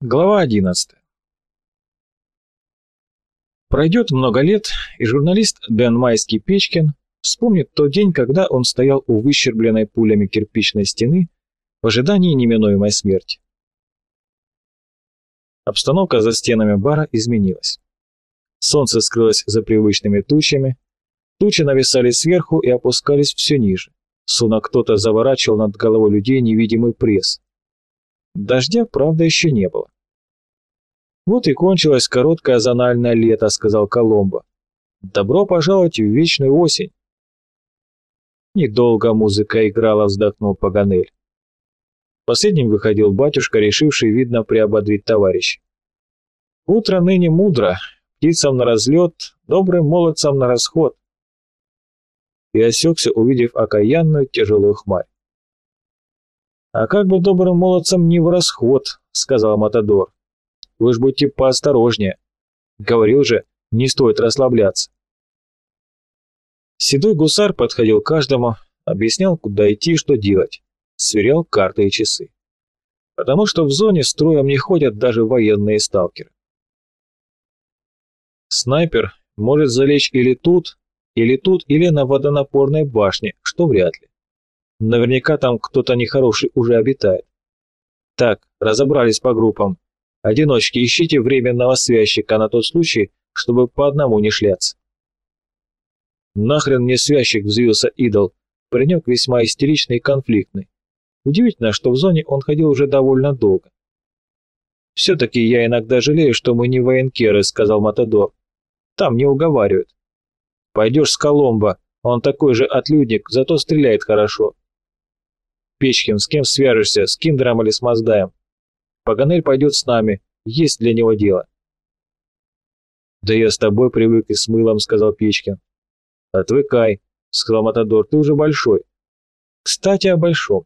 Глава 11. Пройдет много лет, и журналист Дэн Майский Печкин вспомнит тот день, когда он стоял у выщербленной пулями кирпичной стены в ожидании неминуемой смерти. Обстановка за стенами бара изменилась. Солнце скрылось за привычными тучами, тучи нависали сверху и опускались все ниже, словно кто-то заворачивал над головой людей невидимый пресс. Дождя, правда, еще не было. «Вот и кончилось короткое зональное лето», — сказал Коломбо. «Добро пожаловать в вечную осень». Недолго музыка играла, вздохнул Паганель. Последним выходил батюшка, решивший, видно, приободрить товарищ. «Утро ныне мудро, птицам на разлет, добрым молодцам на расход». И осекся, увидев окаянную тяжелую хмарь. «А как бы добрым молодцам не в расход», — сказал Матадор. «Вы ж будьте поосторожнее. Говорил же, не стоит расслабляться». Седой гусар подходил каждому, объяснял, куда идти что делать, сверял карты и часы. Потому что в зоне строем не ходят даже военные сталкеры. Снайпер может залечь или тут, или тут, или на водонапорной башне, что вряд ли. Наверняка там кто-то нехороший уже обитает. Так, разобрались по группам. Одиночки, ищите временного связчика на тот случай, чтобы по одному не шляться. Нахрен мне связчик, взвился идол. Паренек весьма истеричный и конфликтный. Удивительно, что в зоне он ходил уже довольно долго. «Все-таки я иногда жалею, что мы не военкеры», — сказал Матадор. «Там не уговаривают. Пойдешь с Коломбо, он такой же отлюдник, зато стреляет хорошо. Печкин, с кем свяжешься, с Киндером или с Маздаем? Паганель пойдет с нами, есть для него дело. Да я с тобой привык и с мылом, сказал Печкин. Отвыкай, сказал Матадор, ты уже большой. Кстати, о большом.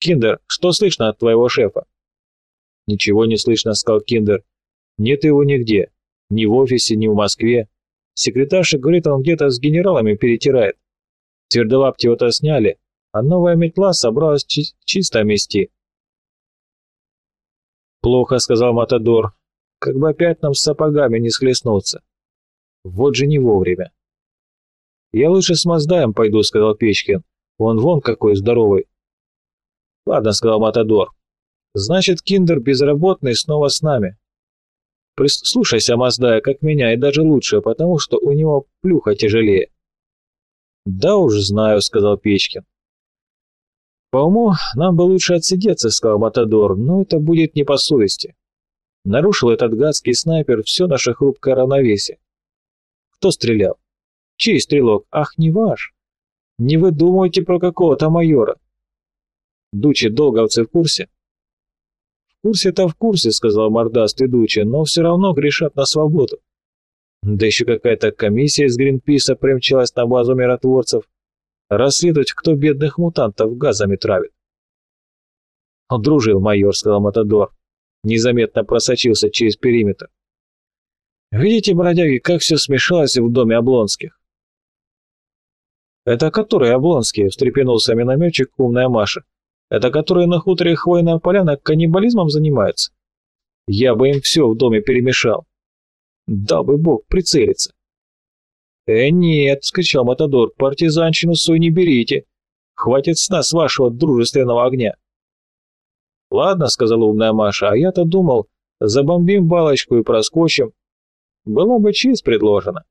Киндер, что слышно от твоего шефа? Ничего не слышно, сказал Киндер. Нет его нигде. Ни в офисе, ни в Москве. Секретарша говорит, он где-то с генералами перетирает. Твердолаптего-то сняли, а новая метла собралась чи чисто мести. «Плохо», — сказал Матадор, — «как бы опять нам с сапогами не схлестнуться. Вот же не вовремя». «Я лучше с Маздаем пойду», — сказал Печкин. «Он вон какой здоровый». «Ладно», — сказал Матадор. «Значит, Киндер безработный снова с нами. Прислушайся, Маздая, как меня, и даже лучше, потому что у него плюха тяжелее». «Да уж знаю», — сказал Печкин. «По уму нам бы лучше отсидеться», — сказал Матадор, — «но это будет не по совести. Нарушил этот гадский снайпер все наше хрупкое равновесие. Кто стрелял? Чей стрелок? Ах, не ваш. Не выдумывайте про какого-то майора. Дучи, долговцы в курсе? В курсе-то в курсе, сказал мордастый Дучи, но все равно грешат на свободу. Да еще какая-то комиссия из Гринписа примчалась на базу миротворцев. Расследовать, кто бедных мутантов газами травит. Дружил, майор, сказал Матадор. Незаметно просочился через периметр. Видите, бродяги, как все смешалось в доме Облонских? «Это которые Облонские?» – встрепенулся минометчик, умная Маша. «Это которые на хуторе Хвойная Поляна каннибализмом занимаются? Я бы им все в доме перемешал. Дал бы бог прицелиться». «Э, нет!» — скричал Матадор. «Партизанщину свою не берите! Хватит с нас вашего дружественного огня!» «Ладно», — сказала умная Маша, — «а я-то думал, забомбим балочку и проскочим. Была бы честь предложена».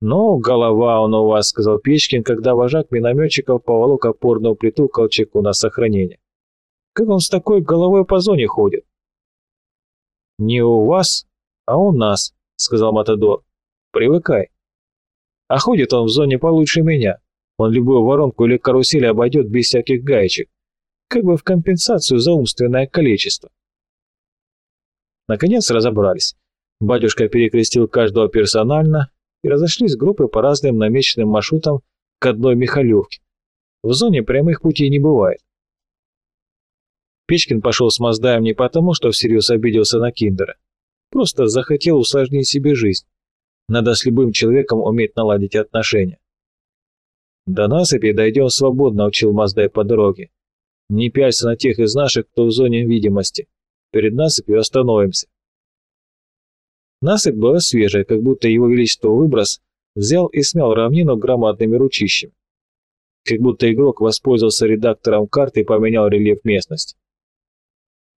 «Ну, голова он у вас», — сказал Печкин, когда вожак минометчиков поволок опорную плиту колчаку на сохранение. «Как он с такой головой по зоне ходит?» «Не у вас, а у нас», — сказал Матадор. Привыкай. А ходит он в зоне получше меня. Он любую воронку или карусель обойдет без всяких гаечек. Как бы в компенсацию за умственное количество. Наконец разобрались. Батюшка перекрестил каждого персонально и разошлись группы по разным намеченным маршрутам к одной Михалевке. В зоне прямых путей не бывает. Печкин пошел с Маздаем не потому, что всерьез обиделся на Киндера. Просто захотел усложнить себе жизнь. Надо с любым человеком уметь наладить отношения. До насыпи дойдем свободно, учил Маздай по дороге. Не пялься на тех из наших, кто в зоне видимости. Перед насыпью остановимся. Насыпь была свежая, как будто его величество выброс взял и смял равнину громадными ручищами. Как будто игрок воспользовался редактором карты и поменял рельеф местности.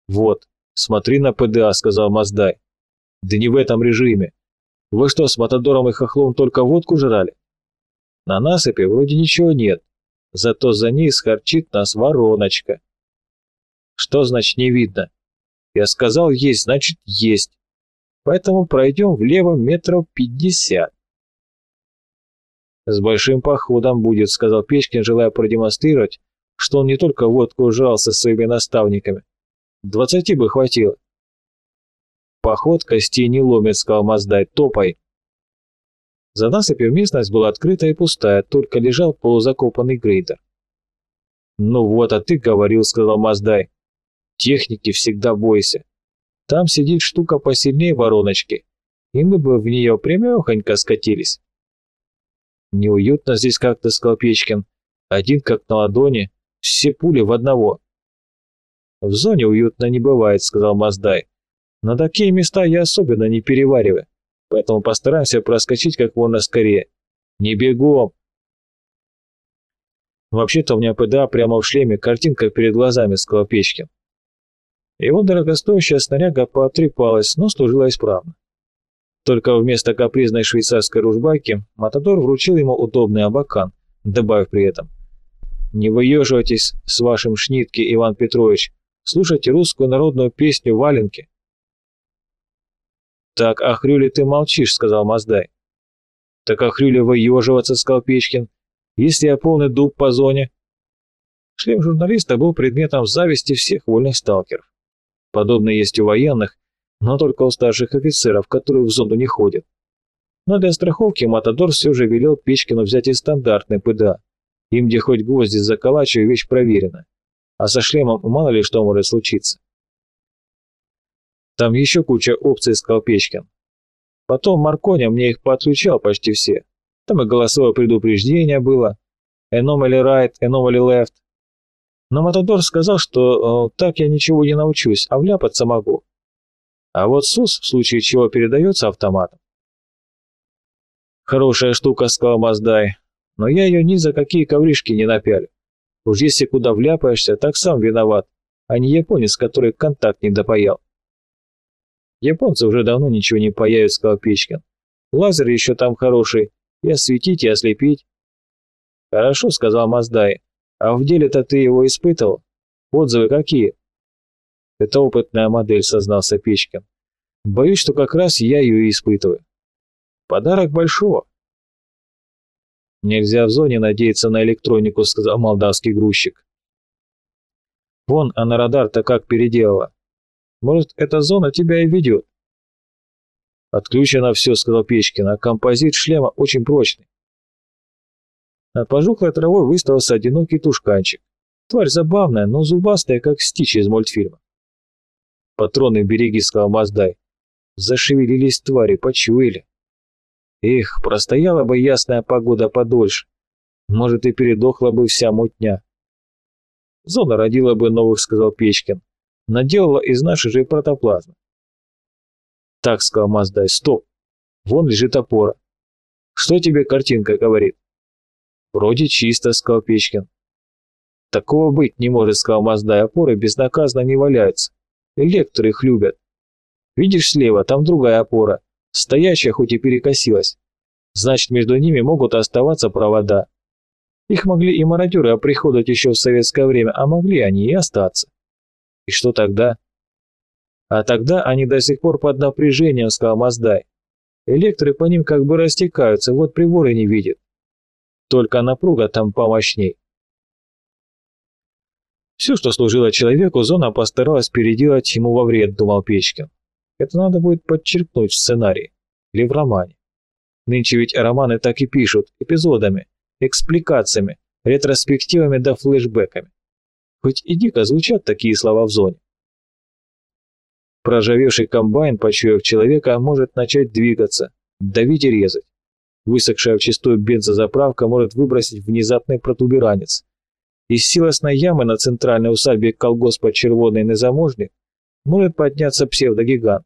«Вот, смотри на ПДА», — сказал Маздай. «Да не в этом режиме. Вы что, с Матадором и Хохлом только водку жрали?» На насыпи вроде ничего нет, зато за ней схарчит нас вороночка. Что значит не видно? Я сказал есть, значит есть. Поэтому пройдем влево метров пятьдесят. С большим походом будет, сказал Печкин, желая продемонстрировать, что он не только водку жрал со своими наставниками. Двадцати бы хватило. Поход костей не ломит, сказал Маздай, топай. За насыпью местность была открытая и пустая, только лежал полузакопанный грейдер. «Ну вот, а ты говорил», — сказал Маздай. «Техники всегда бойся. Там сидит штука посильнее вороночки, и мы бы в нее прямехонько скатились». «Неуютно здесь как-то», — сказал Печкин. «Один как на ладони, все пули в одного». «В зоне уютно не бывает», — сказал Маздай. «На такие места я особенно не перевариваю поэтому постараемся проскочить как можно скорее. Не бегом!» «Вообще-то у меня ПДА прямо в шлеме, картинка перед глазами», — сказал Печкин. Его дорогостоящая снаряга потрепалась, но служила исправно. Только вместо капризной швейцарской ружбайки Матадор вручил ему удобный абакан, добавив при этом «Не выеживайтесь с вашим шнитки, Иван Петрович, слушайте русскую народную песню «Валенки». «Так, а хрюли ты молчишь», — сказал Маздай. «Так а хрюли выеживаться», — сказал Печкин. «Если я полный дуб по зоне». Шлем журналиста был предметом зависти всех вольных сталкеров. Подобное есть у военных, но только у старших офицеров, которые в зону не ходят. Но для страховки Матадор все же велел Печкину взять и стандартный ПДА. Им где хоть гвозди заколачивай, вещь проверена. А со шлемом мало ли что может случиться. Там еще куча опций, сказал Печкин. Потом Марконя мне их подключал почти все. Там и голосовое предупреждение было. Anomaly right, anomaly left. Но Матадор сказал, что э, так я ничего не научусь, а вляпаться могу. А вот СУС в случае чего передается автоматом. Хорошая штука, сказал Маздай, но я ее ни за какие ковришки не напялю. Уж если куда вляпаешься, так сам виноват, а не японец, который контакт не допаял. Японцы уже давно ничего не паяют, сказал Печкин. Лазер еще там хороший, и осветить, и ослепить. Хорошо, сказал Маздай. А в деле-то ты его испытывал? Отзывы какие? Это опытная модель, сознался Печкин. Боюсь, что как раз я ее и испытываю. Подарок большого. Нельзя в зоне надеяться на электронику, сказал молдавский грузчик. Вон, она радар-то как переделала. Может, эта зона тебя и ведет?» «Отключено все», — сказал Печкин, — «а композит шлема очень прочный». Над пожухлой травой выставился одинокий тушканчик. Тварь забавная, но зубастая, как стич из мультфильма. «Патроны береги», — сказал Маздай. Зашевелились твари, почуяли. Эх, простояла бы ясная погода подольше. Может, и передохла бы вся мутня. Зона родила бы новых, сказал Печкин наделала из нашей же протоплазмы. Так, сказал Маздай, стоп. Вон лежит опора. Что тебе картинка говорит? Вроде чисто, сказал Печкин. Такого быть не может, сказал Маздай, опоры безнаказанно не валяются. Электоры их любят. Видишь слева, там другая опора, стоящая хоть и перекосилась. Значит, между ними могут оставаться провода. Их могли и мародеры оприходовать еще в советское время, а могли они и остаться. И что тогда? А тогда они до сих пор под напряжением, сказал Маздай. Электры по ним как бы растекаются, вот приборы не видят. Только напруга там помощней. Все, что служило человеку, зона постаралась переделать ему во вред, думал Печкин. Это надо будет подчеркнуть в сценарии или в романе. Нынче ведь романы так и пишут, эпизодами, экспликациями, ретроспективами да флешбеками. Хоть и дико звучат такие слова в зоне. Прожавевший комбайн, почуяв человека, может начать двигаться, давить и резать. Высохшая в чистую бензозаправка может выбросить внезапный протуберанец. Из силосной ямы на центральной усадьбе колгоспа «Червоный незаможник» может подняться псевдогигант.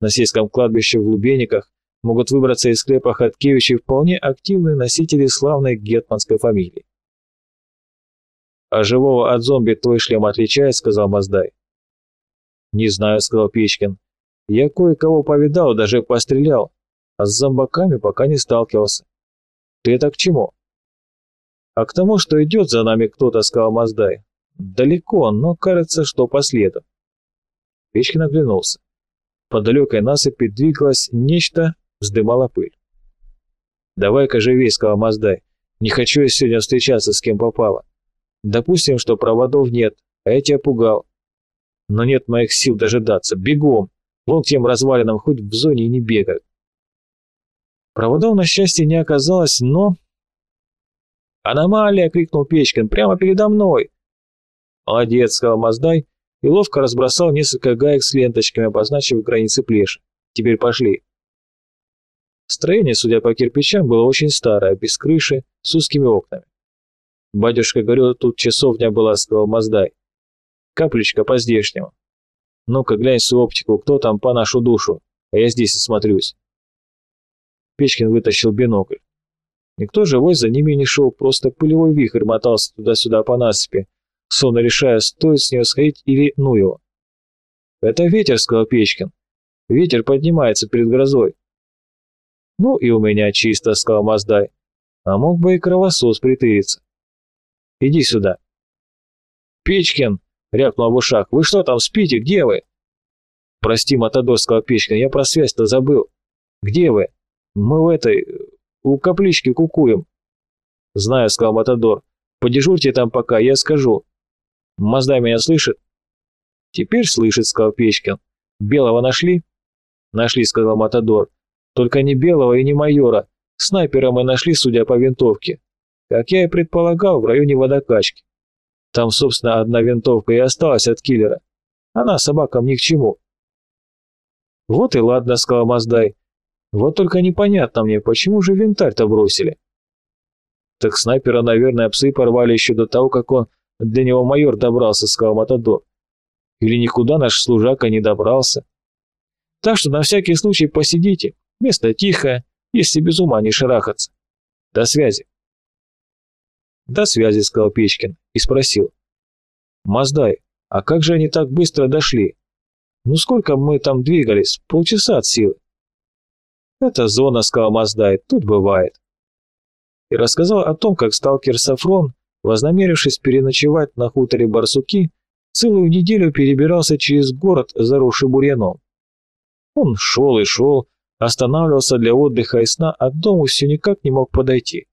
На сельском кладбище в Глубенниках могут выбраться из склепа Хаткевичей вполне активные носители славной гетманской фамилии. «А живого от зомби твой шлем отличает?» — сказал Маздай. «Не знаю», — сказал Печкин. «Я кое-кого повидал, даже пострелял, а с зомбаками пока не сталкивался. Ты это к чему?» «А к тому, что идет за нами кто-то», — сказал Маздай. «Далеко, но кажется, что по следу». Печкин оглянулся. По далекой насыпи двигалось нечто, вздымала пыль. «Давай-ка живей», — сказал Маздай. «Не хочу я сегодня встречаться с кем попало. Допустим, что проводов нет, а я тебя пугал. Но нет моих сил дожидаться. Бегом! Вон к тем развалинам, хоть в зоне и не бегают». Проводов, на счастье, не оказалось, но «Аномалия!» — крикнул Печкин. «Прямо передо мной!» «Молодец!» — сказал Маздай и ловко разбросал несколько гаек с ленточками, обозначив границы плеши. «Теперь пошли!» Строение, судя по кирпичам, было очень старое, без крыши, с узкими окнами. «Батюшка говорил, тут часовня была», — сказал Маздай. «Каплечка по-здешнему. Ну-ка, глянь свою оптику, кто там по нашу душу, а я здесь и смотрюсь». Печкин вытащил бинокль. Никто живой за ними не шел, просто пылевой вихрь мотался туда-сюда по насыпи, сонно решая, стоит с нее сходить или ну его. «Это ветер», — сказал Печкин. «Ветер поднимается перед грозой». «Ну и у меня чисто», — сказал Маздай. «А мог бы и кровосос притыриться». «Иди сюда». «Печкин!» — рявкнул в ушах. «Вы что там спите? Где вы?» «Прости, Матадор», — сказал Печкин, — «я про связь-то забыл». «Где вы?» «Мы в этой... У каплички кукуем. Знаю, сказал Матадор. Подежурьте там пока, я скажу. Мазда меня слышит? Теперь слышит, сказал Печкин. Белого нашли? Нашли, сказал Матадор. Только не Белого и не майора. Снайпера мы нашли, судя по винтовке. Как я и предполагал, в районе водокачки. Там, собственно, одна винтовка и осталась от киллера. Она собакам ни к чему. Вот и ладно, сказал Маздай. Вот только непонятно мне, почему же винтарь-то бросили? Так снайпера, наверное, псы порвали еще до того, как он для него майор добрался, сказал Матадор. Или никуда наш служака не добрался. Так что на всякий случай посидите, место тихое, если без ума не шарахаться. До связи. До связи, сказал Печкин и спросил. Маздай, а как же они так быстро дошли? Ну сколько мы там двигались? Полчаса от силы. «Это зона», — сказал Маздай, — «тут бывает». И рассказал о том, как сталкер Сафрон, вознамерившись переночевать на хуторе Барсуки, целую неделю перебирался через город, заросший бурьяном. Он шел и шел, останавливался для отдыха и сна, а к дому все никак не мог подойти.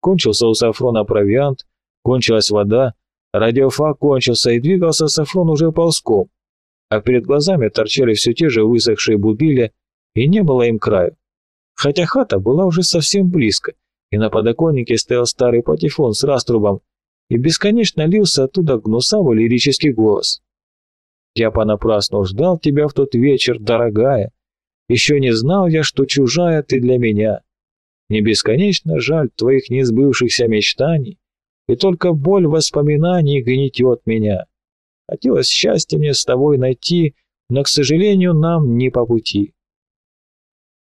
Кончился у Сафрона провиант, кончилась вода, радиофак кончился и двигался Сафрон уже ползком, а перед глазами торчали все те же высохшие бубили, и не было им краю. Хотя хата была уже совсем близко, и на подоконнике стоял старый патефон с раструбом, и бесконечно лился оттуда гнусавый лирический голос. «Я понапрасну ждал тебя в тот вечер, дорогая. Еще не знал я, что чужая ты для меня. Не бесконечно жаль твоих несбывшихся мечтаний, и только боль воспоминаний гнетет меня. Хотелось счастье мне с тобой найти, но, к сожалению, нам не по пути.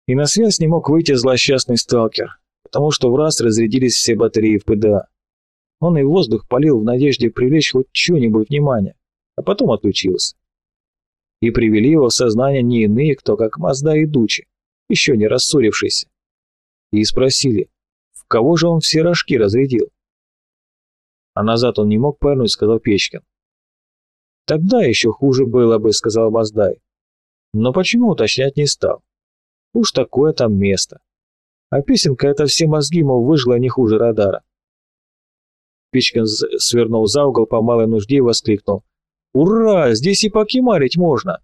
И на связь не мог выйти злосчастный сталкер, потому что в раз разрядились все батареи в ПДА. Он и воздух полил в надежде привлечь хоть что-нибудь внимание, а потом отключился. И привели его в сознание не иные, кто как Мазда и Дучи, еще не рассорившийся. И спросили, в кого же он все рожки разрядил? А назад он не мог повернуть, сказал Печкин. Тогда еще хуже было бы, сказал Маздай. Но почему уточнять не стал? Уж такое там место. А песенка эта все мозги, мол, выжила не хуже радара. Пичкин свернул за угол по малой нужде и воскликнул. «Ура! Здесь и покемарить можно!»